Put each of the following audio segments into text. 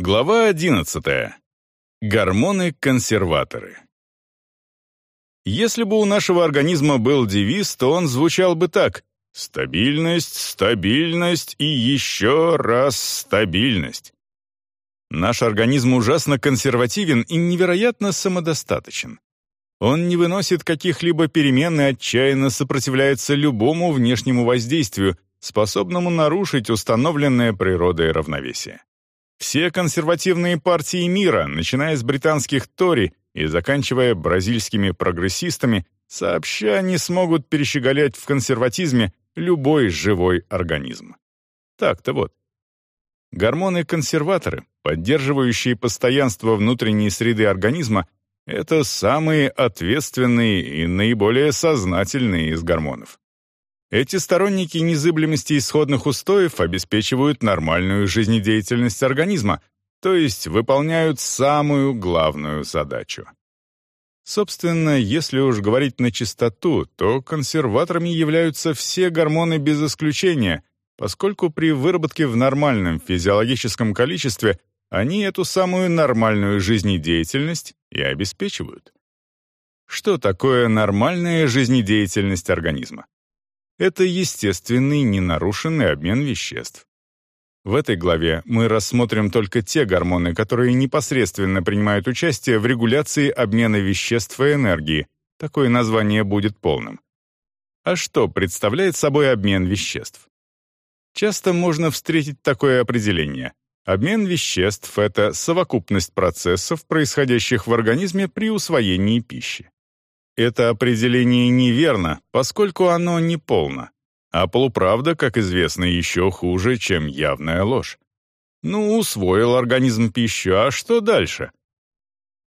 Глава 11. Гормоны-консерваторы. Если бы у нашего организма был девиз, то он звучал бы так «Стабильность, стабильность и еще раз стабильность». Наш организм ужасно консервативен и невероятно самодостаточен. Он не выносит каких-либо перемен и отчаянно сопротивляется любому внешнему воздействию, способному нарушить установленное природой равновесие. Все консервативные партии мира, начиная с британских Тори и заканчивая бразильскими прогрессистами, сообща не смогут перещеголять в консерватизме любой живой организм. Так-то вот. Гормоны-консерваторы, поддерживающие постоянство внутренней среды организма, это самые ответственные и наиболее сознательные из гормонов. Эти сторонники незыблемости исходных устоев обеспечивают нормальную жизнедеятельность организма, то есть выполняют самую главную задачу. Собственно, если уж говорить на чистоту, то консерваторами являются все гормоны без исключения, поскольку при выработке в нормальном физиологическом количестве они эту самую нормальную жизнедеятельность и обеспечивают. Что такое нормальная жизнедеятельность организма? Это естественный, ненарушенный обмен веществ. В этой главе мы рассмотрим только те гормоны, которые непосредственно принимают участие в регуляции обмена веществ и энергии. Такое название будет полным. А что представляет собой обмен веществ? Часто можно встретить такое определение. Обмен веществ — это совокупность процессов, происходящих в организме при усвоении пищи. Это определение неверно, поскольку оно не полно. А полуправда, как известно, еще хуже, чем явная ложь. Ну, усвоил организм пищу, а что дальше?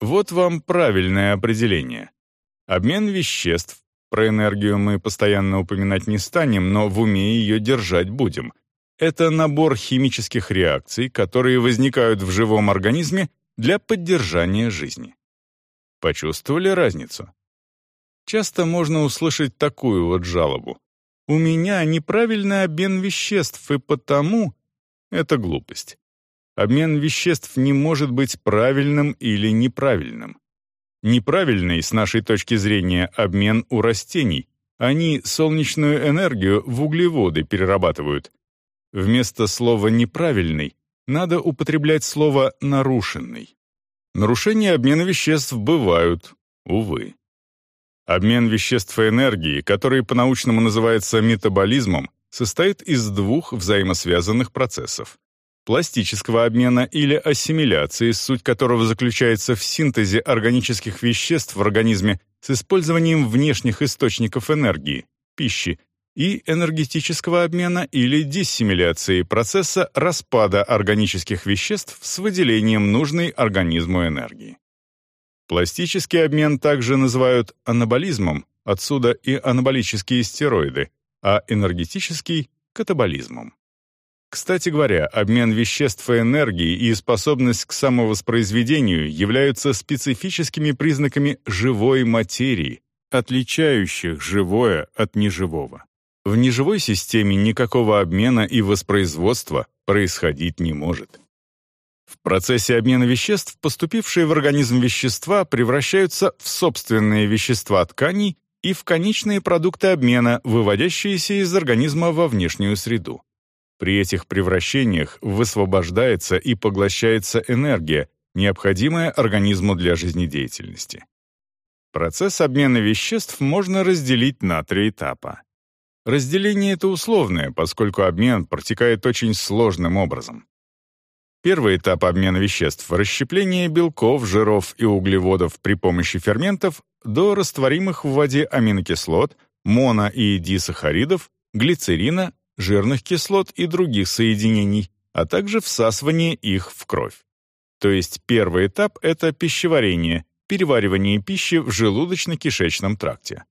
Вот вам правильное определение. Обмен веществ, про энергию мы постоянно упоминать не станем, но в уме ее держать будем. Это набор химических реакций, которые возникают в живом организме для поддержания жизни. Почувствовали разницу? Часто можно услышать такую вот жалобу. «У меня неправильный обмен веществ, и потому...» Это глупость. Обмен веществ не может быть правильным или неправильным. Неправильный, с нашей точки зрения, обмен у растений. Они солнечную энергию в углеводы перерабатывают. Вместо слова «неправильный» надо употреблять слово «нарушенный». Нарушения обмена веществ бывают, увы. Обмен веществ и энергии, который по-научному называется метаболизмом, состоит из двух взаимосвязанных процессов. Пластического обмена или ассимиляции, суть которого заключается в синтезе органических веществ в организме с использованием внешних источников энергии, пищи, и энергетического обмена или диссимиляции процесса распада органических веществ с выделением нужной организму энергии. Пластический обмен также называют анаболизмом, отсюда и анаболические стероиды, а энергетический — катаболизмом. Кстати говоря, обмен веществ и энергии и способность к самовоспроизведению являются специфическими признаками живой материи, отличающих живое от неживого. В неживой системе никакого обмена и воспроизводства происходить не может. В процессе обмена веществ поступившие в организм вещества превращаются в собственные вещества тканей и в конечные продукты обмена, выводящиеся из организма во внешнюю среду. При этих превращениях высвобождается и поглощается энергия, необходимая организму для жизнедеятельности. Процесс обмена веществ можно разделить на три этапа. Разделение это условное, поскольку обмен протекает очень сложным образом. Первый этап обмена веществ — расщепление белков, жиров и углеводов при помощи ферментов до растворимых в воде аминокислот, моно- и дисахаридов, глицерина, жирных кислот и других соединений, а также всасывание их в кровь. То есть первый этап — это пищеварение, переваривание пищи в желудочно-кишечном тракте.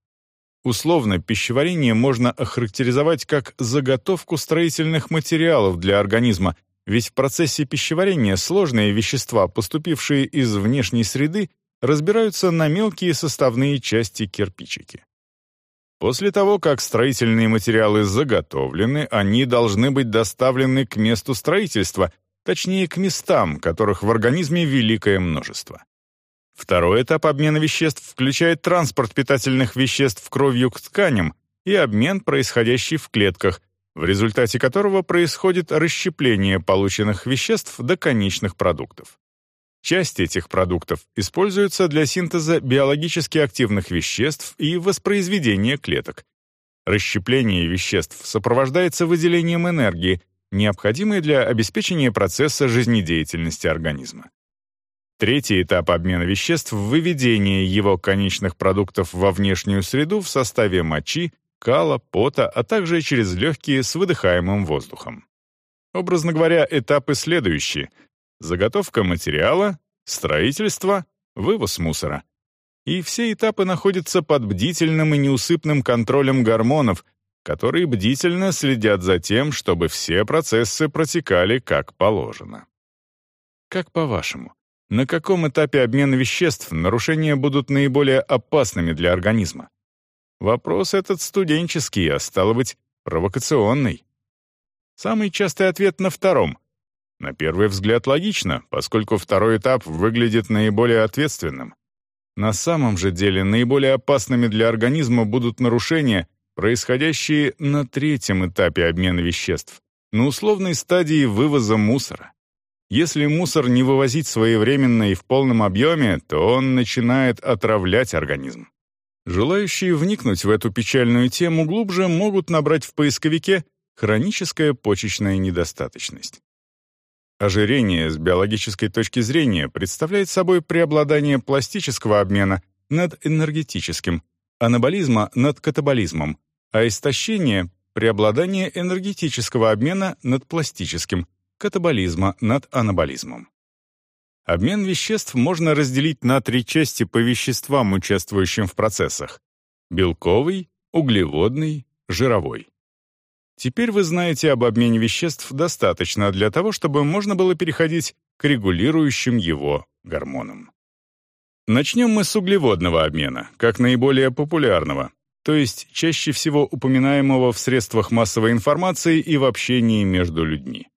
Условно пищеварение можно охарактеризовать как заготовку строительных материалов для организма, ведь в процессе пищеварения сложные вещества, поступившие из внешней среды, разбираются на мелкие составные части кирпичики. После того, как строительные материалы заготовлены, они должны быть доставлены к месту строительства, точнее к местам, которых в организме великое множество. Второй этап обмена веществ включает транспорт питательных веществ кровью к тканям и обмен, происходящий в клетках, в результате которого происходит расщепление полученных веществ до конечных продуктов. Часть этих продуктов используется для синтеза биологически активных веществ и воспроизведения клеток. Расщепление веществ сопровождается выделением энергии, необходимой для обеспечения процесса жизнедеятельности организма. Третий этап обмена веществ — выведение его конечных продуктов во внешнюю среду в составе мочи, кала, пота, а также через легкие с выдыхаемым воздухом. Образно говоря, этапы следующие — заготовка материала, строительство, вывоз мусора. И все этапы находятся под бдительным и неусыпным контролем гормонов, которые бдительно следят за тем, чтобы все процессы протекали как положено. Как по-вашему, на каком этапе обмена веществ нарушения будут наиболее опасными для организма? Вопрос этот студенческий, а стало быть, провокационный. Самый частый ответ на втором. На первый взгляд логично, поскольку второй этап выглядит наиболее ответственным. На самом же деле наиболее опасными для организма будут нарушения, происходящие на третьем этапе обмена веществ, на условной стадии вывоза мусора. Если мусор не вывозить своевременно и в полном объеме, то он начинает отравлять организм. Желающие вникнуть в эту печальную тему глубже могут набрать в поисковике «хроническая почечная недостаточность». Ожирение с биологической точки зрения представляет собой преобладание пластического обмена над энергетическим, анаболизма над катаболизмом, а истощение — преобладание энергетического обмена над пластическим, катаболизма над анаболизмом. Обмен веществ можно разделить на три части по веществам, участвующим в процессах — белковый, углеводный, жировой. Теперь вы знаете об обмене веществ достаточно для того, чтобы можно было переходить к регулирующим его гормонам. Начнем мы с углеводного обмена, как наиболее популярного, то есть чаще всего упоминаемого в средствах массовой информации и в общении между людьми.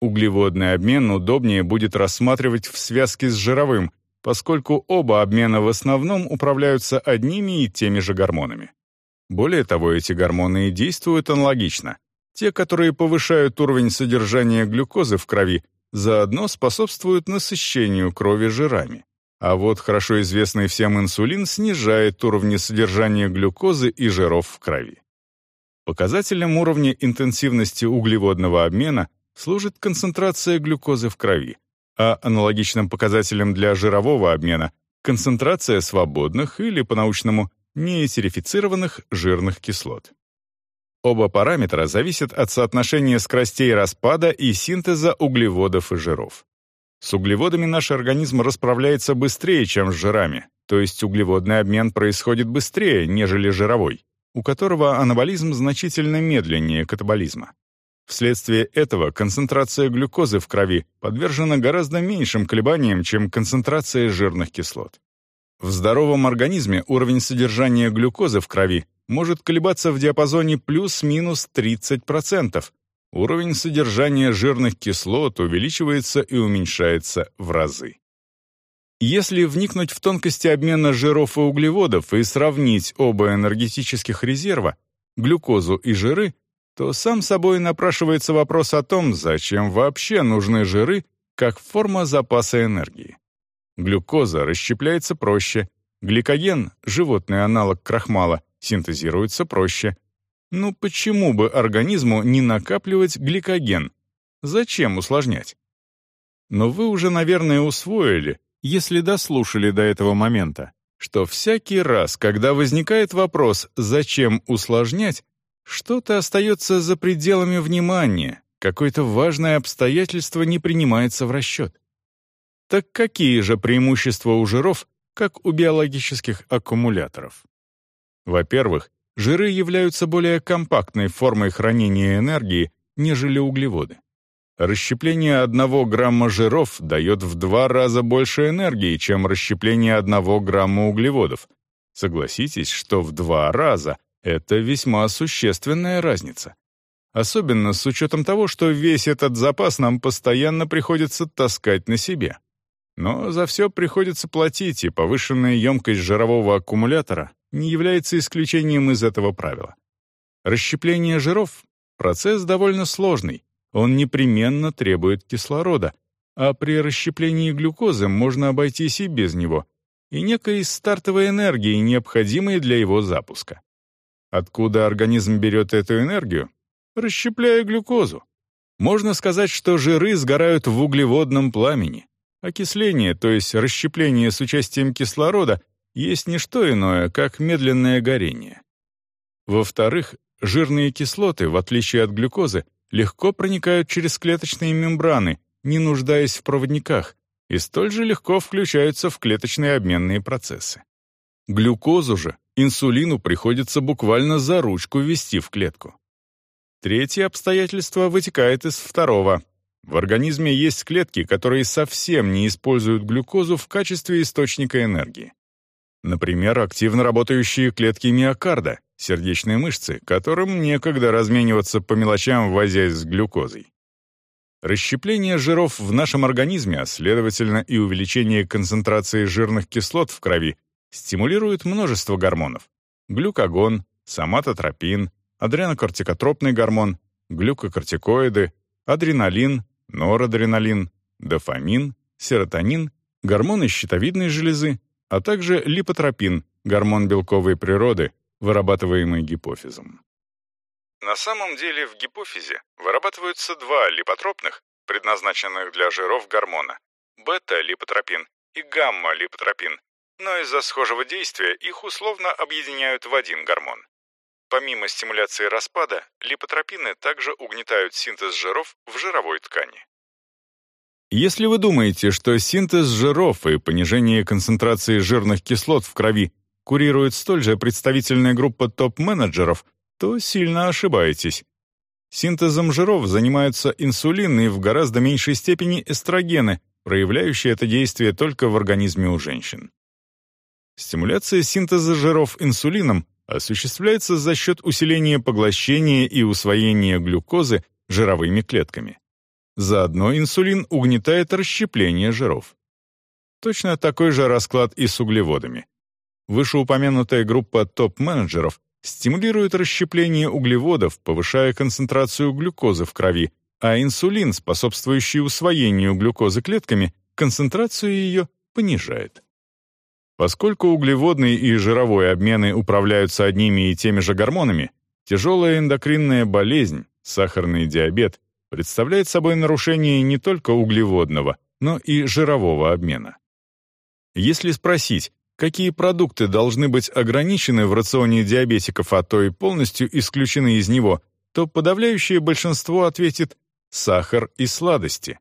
Углеводный обмен удобнее будет рассматривать в связке с жировым, поскольку оба обмена в основном управляются одними и теми же гормонами. Более того, эти гормоны и действуют аналогично. Те, которые повышают уровень содержания глюкозы в крови, заодно способствуют насыщению крови жирами. А вот хорошо известный всем инсулин снижает уровни содержания глюкозы и жиров в крови. Показателем уровня интенсивности углеводного обмена служит концентрация глюкозы в крови, а аналогичным показателем для жирового обмена — концентрация свободных или, по-научному, неэтерифицированных жирных кислот. Оба параметра зависят от соотношения скоростей распада и синтеза углеводов и жиров. С углеводами наш организм расправляется быстрее, чем с жирами, то есть углеводный обмен происходит быстрее, нежели жировой, у которого анаболизм значительно медленнее катаболизма. Вследствие этого концентрация глюкозы в крови подвержена гораздо меньшим колебаниям, чем концентрация жирных кислот. В здоровом организме уровень содержания глюкозы в крови может колебаться в диапазоне плюс-минус 30%. Уровень содержания жирных кислот увеличивается и уменьшается в разы. Если вникнуть в тонкости обмена жиров и углеводов и сравнить оба энергетических резерва, глюкозу и жиры, то сам собой напрашивается вопрос о том, зачем вообще нужны жиры как форма запаса энергии. Глюкоза расщепляется проще, гликоген, животный аналог крахмала, синтезируется проще. Ну почему бы организму не накапливать гликоген? Зачем усложнять? Но вы уже, наверное, усвоили, если дослушали до этого момента, что всякий раз, когда возникает вопрос «зачем усложнять?», что-то остается за пределами внимания, какое-то важное обстоятельство не принимается в расчет. Так какие же преимущества у жиров, как у биологических аккумуляторов? Во-первых, жиры являются более компактной формой хранения энергии, нежели углеводы. Расщепление одного грамма жиров дает в два раза больше энергии, чем расщепление одного грамма углеводов. Согласитесь, что в два раза это весьма существенная разница. особенно с учетом того, что весь этот запас нам постоянно приходится таскать на себе. Но за все приходится платить, и повышенная емкость жирового аккумулятора не является исключением из этого правила. Расщепление жиров — процесс довольно сложный, он непременно требует кислорода, а при расщеплении глюкозы можно обойтись и без него, и некой стартовой энергии, необходимой для его запуска. Откуда организм берет эту энергию? Расщепляя глюкозу. Можно сказать, что жиры сгорают в углеводном пламени. Окисление, то есть расщепление с участием кислорода, есть не что иное, как медленное горение. Во-вторых, жирные кислоты, в отличие от глюкозы, легко проникают через клеточные мембраны, не нуждаясь в проводниках, и столь же легко включаются в клеточные обменные процессы. Глюкозу же, инсулину приходится буквально за ручку ввести в клетку. Третье обстоятельство вытекает из второго, в организме есть клетки, которые совсем не используют глюкозу в качестве источника энергии. Например, активно работающие клетки миокарда, сердечные мышцы, которым некогда размениваться по мелочам, возясь с глюкозой. Расщепление жиров в нашем организме, а следовательно и увеличение концентрации жирных кислот в крови, стимулирует множество гормонов. Глюкагон, соматотропин, адренокортикотропный гормон, глюкокортикоиды, адреналин, норадреналин, дофамин, серотонин, гормоны щитовидной железы, а также липотропин, гормон белковой природы, вырабатываемый гипофизом. На самом деле в гипофизе вырабатываются два липотропных, предназначенных для жиров гормона – бета-липотропин и гамма-липотропин, но из-за схожего действия их условно объединяют в один гормон. Помимо стимуляции распада, липотропины также угнетают синтез жиров в жировой ткани. Если вы думаете, что синтез жиров и понижение концентрации жирных кислот в крови курирует столь же представительная группа топ-менеджеров, то сильно ошибаетесь. Синтезом жиров занимаются инсулин и в гораздо меньшей степени эстрогены, проявляющие это действие только в организме у женщин. Стимуляция синтеза жиров инсулином осуществляется за счет усиления поглощения и усвоения глюкозы жировыми клетками. Заодно инсулин угнетает расщепление жиров. Точно такой же расклад и с углеводами. Вышеупомянутая группа топ-менеджеров стимулирует расщепление углеводов, повышая концентрацию глюкозы в крови, а инсулин, способствующий усвоению глюкозы клетками, концентрацию ее понижает. Поскольку углеводный и жировой обмены управляются одними и теми же гормонами, тяжелая эндокринная болезнь, сахарный диабет, представляет собой нарушение не только углеводного, но и жирового обмена. Если спросить, какие продукты должны быть ограничены в рационе диабетиков, а то и полностью исключены из него, то подавляющее большинство ответит «сахар и сладости».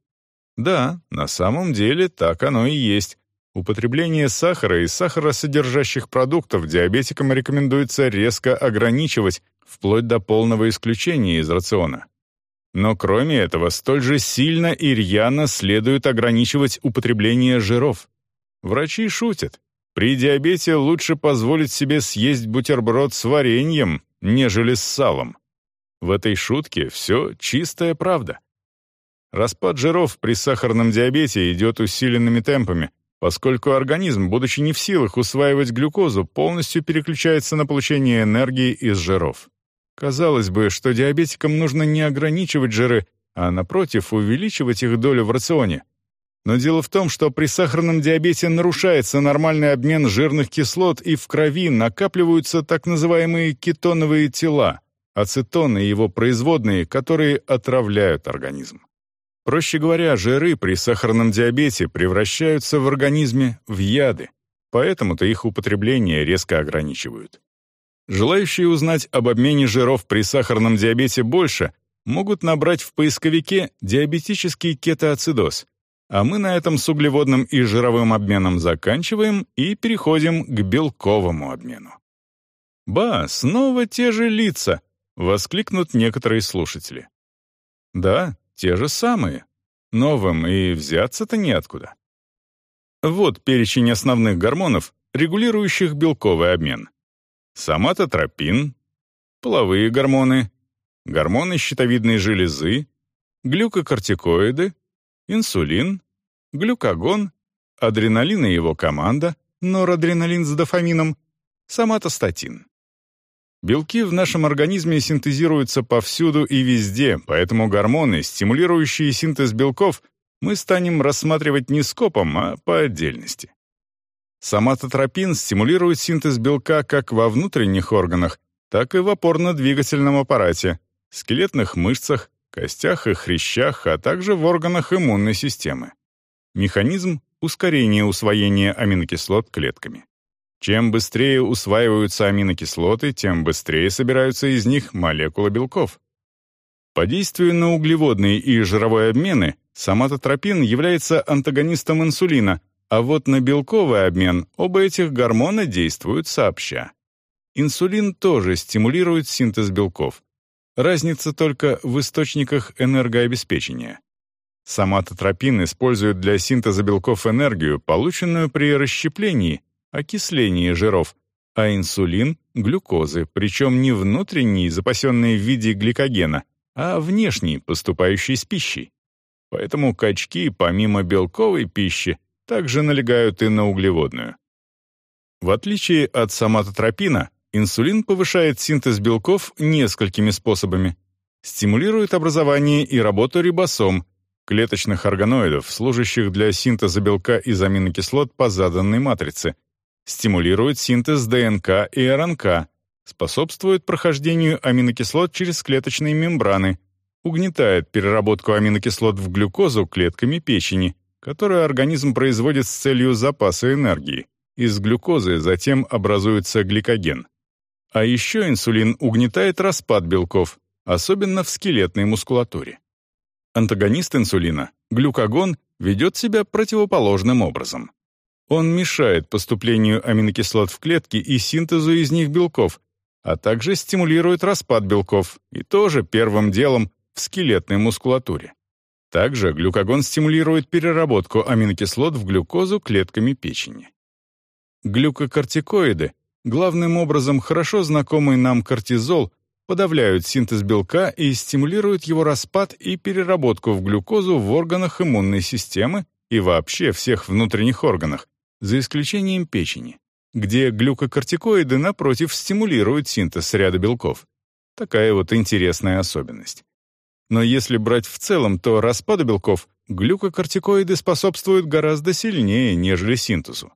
Да, на самом деле так оно и есть, Употребление сахара и сахаросодержащих продуктов диабетикам рекомендуется резко ограничивать, вплоть до полного исключения из рациона. Но кроме этого, столь же сильно и рьяно следует ограничивать употребление жиров. Врачи шутят. При диабете лучше позволить себе съесть бутерброд с вареньем, нежели с салом. В этой шутке все чистая правда. Распад жиров при сахарном диабете идет усиленными темпами – поскольку организм, будучи не в силах усваивать глюкозу, полностью переключается на получение энергии из жиров. Казалось бы, что диабетикам нужно не ограничивать жиры, а, напротив, увеличивать их долю в рационе. Но дело в том, что при сахарном диабете нарушается нормальный обмен жирных кислот и в крови накапливаются так называемые кетоновые тела, ацетон и его производные, которые отравляют организм. Проще говоря, жиры при сахарном диабете превращаются в организме в яды, поэтому-то их употребление резко ограничивают. Желающие узнать об обмене жиров при сахарном диабете больше могут набрать в поисковике «диабетический кетоацидоз», а мы на этом с углеводным и жировым обменом заканчиваем и переходим к белковому обмену. «Ба, снова те же лица!» — воскликнут некоторые слушатели. Да, те же самые. Новым и взяться-то неоткуда. Вот перечень основных гормонов, регулирующих белковый обмен. Соматотропин, половые гормоны, гормоны щитовидной железы, глюкокортикоиды, инсулин, глюкагон, адреналин и его команда, норадреналин с дофамином, соматостатин. Белки в нашем организме синтезируются повсюду и везде, поэтому гормоны, стимулирующие синтез белков, мы станем рассматривать не скопом, а по отдельности. Соматотропин стимулирует синтез белка как во внутренних органах, так и в опорно-двигательном аппарате, скелетных мышцах, костях и хрящах, а также в органах иммунной системы. Механизм — ускорение усвоения аминокислот клетками. Чем быстрее усваиваются аминокислоты, тем быстрее собираются из них молекулы белков. По действию на углеводные и жировой обмены соматотропин является антагонистом инсулина, а вот на белковый обмен оба этих гормона действуют сообща. Инсулин тоже стимулирует синтез белков. Разница только в источниках энергообеспечения. Соматотропин использует для синтеза белков энергию, полученную при расщеплении, окислении жиров, а инсулин — глюкозы, причем не внутренний, запасенный в виде гликогена, а внешний, поступающий с пищей. Поэтому качки, помимо белковой пищи, также налегают и на углеводную. В отличие от соматотропина, инсулин повышает синтез белков несколькими способами. Стимулирует образование и работу рибосом, клеточных органоидов, служащих для синтеза белка из аминокислот по заданной матрице, стимулирует синтез ДНК и РНК, способствует прохождению аминокислот через клеточные мембраны, угнетает переработку аминокислот в глюкозу клетками печени, которую организм производит с целью запаса энергии. Из глюкозы затем образуется гликоген. А еще инсулин угнетает распад белков, особенно в скелетной мускулатуре. Антагонист инсулина, глюкагон, ведет себя противоположным образом. Он мешает поступлению аминокислот в клетки и синтезу из них белков, а также стимулирует распад белков, и тоже первым делом в скелетной мускулатуре. Также глюкагон стимулирует переработку аминокислот в глюкозу клетками печени. Глюкокортикоиды, главным образом хорошо знакомый нам кортизол, подавляют синтез белка и стимулируют его распад и переработку в глюкозу в органах иммунной системы и вообще всех внутренних органах, за исключением печени, где глюкокортикоиды, напротив, стимулируют синтез ряда белков. Такая вот интересная особенность. Но если брать в целом, то распаду белков глюкокортикоиды способствуют гораздо сильнее, нежели синтезу.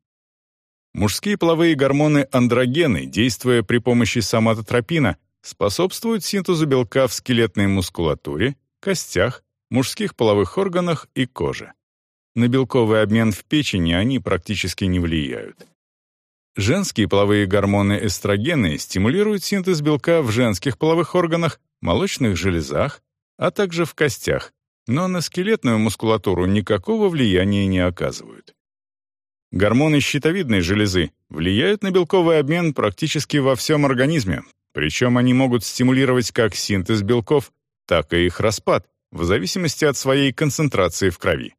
Мужские половые гормоны андрогены, действуя при помощи соматотропина, способствуют синтезу белка в скелетной мускулатуре, костях, мужских половых органах и коже. На белковый обмен в печени они практически не влияют. Женские половые гормоны эстрогены стимулируют синтез белка в женских половых органах, молочных железах, а также в костях, но на скелетную мускулатуру никакого влияния не оказывают. Гормоны щитовидной железы влияют на белковый обмен практически во всем организме, причем они могут стимулировать как синтез белков, так и их распад, в зависимости от своей концентрации в крови.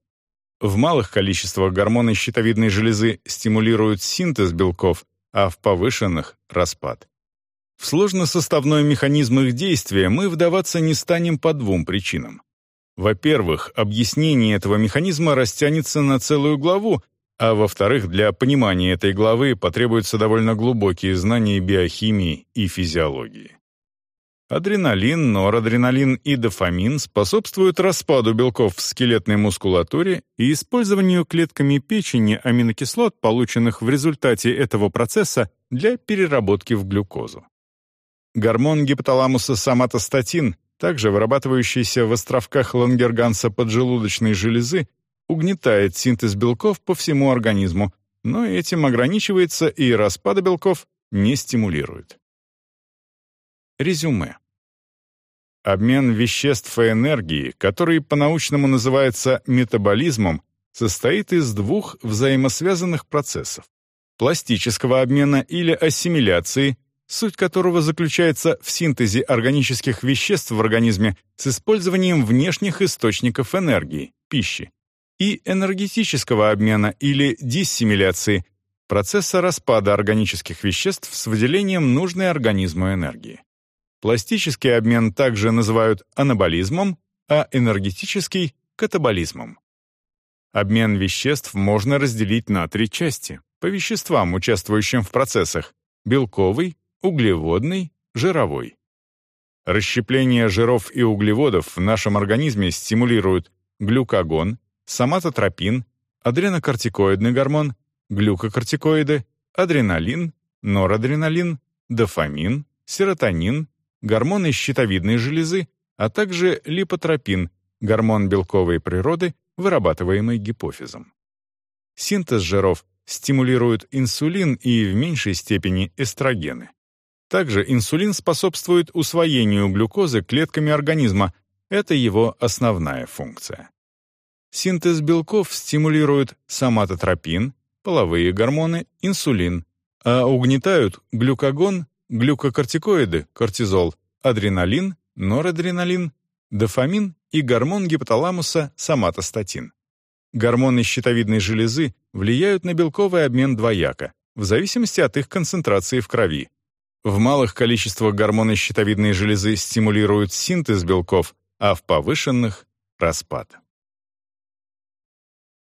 В малых количествах гормоны щитовидной железы стимулируют синтез белков, а в повышенных — распад. В сложносоставной механизм их действия мы вдаваться не станем по двум причинам. Во-первых, объяснение этого механизма растянется на целую главу, а во-вторых, для понимания этой главы потребуются довольно глубокие знания биохимии и физиологии. Адреналин, норадреналин и дофамин способствуют распаду белков в скелетной мускулатуре и использованию клетками печени аминокислот, полученных в результате этого процесса, для переработки в глюкозу. Гормон гипоталамуса соматостатин, также вырабатывающийся в островках Лангерганса поджелудочной железы, угнетает синтез белков по всему организму, но этим ограничивается и распада белков не стимулирует. Резюме. Обмен веществ и энергии, который по-научному называется метаболизмом, состоит из двух взаимосвязанных процессов – пластического обмена или ассимиляции, суть которого заключается в синтезе органических веществ в организме с использованием внешних источников энергии – пищи, и энергетического обмена или диссимиляции – процесса распада органических веществ с выделением нужной организму энергии. Пластический обмен также называют анаболизмом, а энергетический — катаболизмом. Обмен веществ можно разделить на три части по веществам, участвующим в процессах – белковый, углеводный, жировой. Расщепление жиров и углеводов в нашем организме стимулируют глюкагон, соматотропин, адренокортикоидный гормон, глюкокортикоиды, адреналин, норадреналин, дофамин, серотонин, гормоны щитовидной железы, а также липотропин, гормон белковой природы, вырабатываемый гипофизом. Синтез жиров стимулирует инсулин и в меньшей степени эстрогены. Также инсулин способствует усвоению глюкозы клетками организма, это его основная функция. Синтез белков стимулирует соматотропин, половые гормоны, инсулин, а угнетают глюкагон, глюкокортикоиды, кортизол, адреналин, норадреналин, дофамин и гормон гипоталамуса соматостатин. Гормоны щитовидной железы влияют на белковый обмен двояко, в зависимости от их концентрации в крови. В малых количествах гормоны щитовидной железы стимулируют синтез белков, а в повышенных — распад.